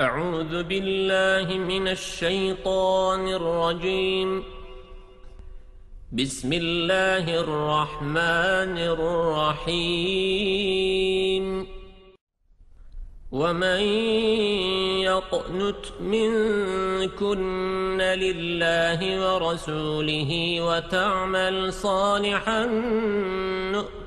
أعوذ بالله من الشيطان الرجيم. بسم الله الرحمن الرحيم. ومن يقنت منكن لله ورسوله وتعمل صالحا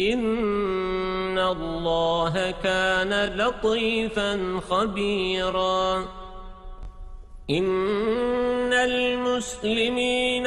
إن الله كان لطيفا خبيرا. إن المسلمين